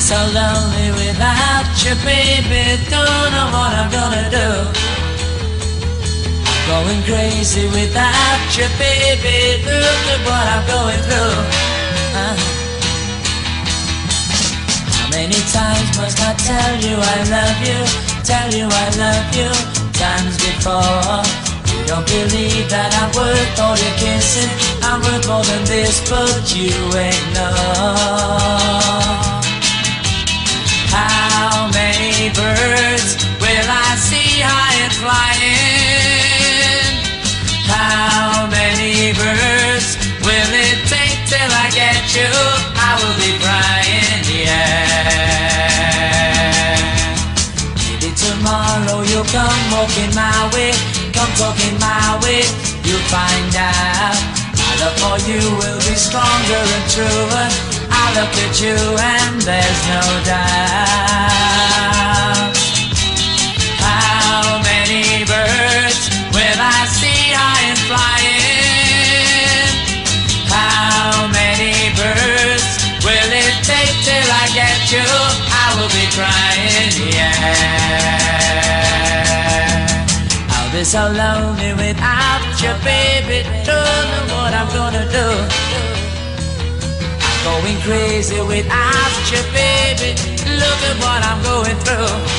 so lonely without you, baby. Don't know what I'm gonna do. Going crazy without you, baby. Look at what I'm going through. Uh. How many times must I tell you I love you? Tell you I love you times before. You don't believe that I'm worth all your kissing. I'm worth more than this, but you ain't You? I will be crying, yeah. Maybe tomorrow you'll come walking my way, come talking my way. You'll find out my love for you will be stronger and truer I look at you and there's no doubt. Crying, yeah. I'll be so lonely without you, baby. Don't know what I'm gonna do. I'm Going crazy without you, baby. Look at what I'm going through.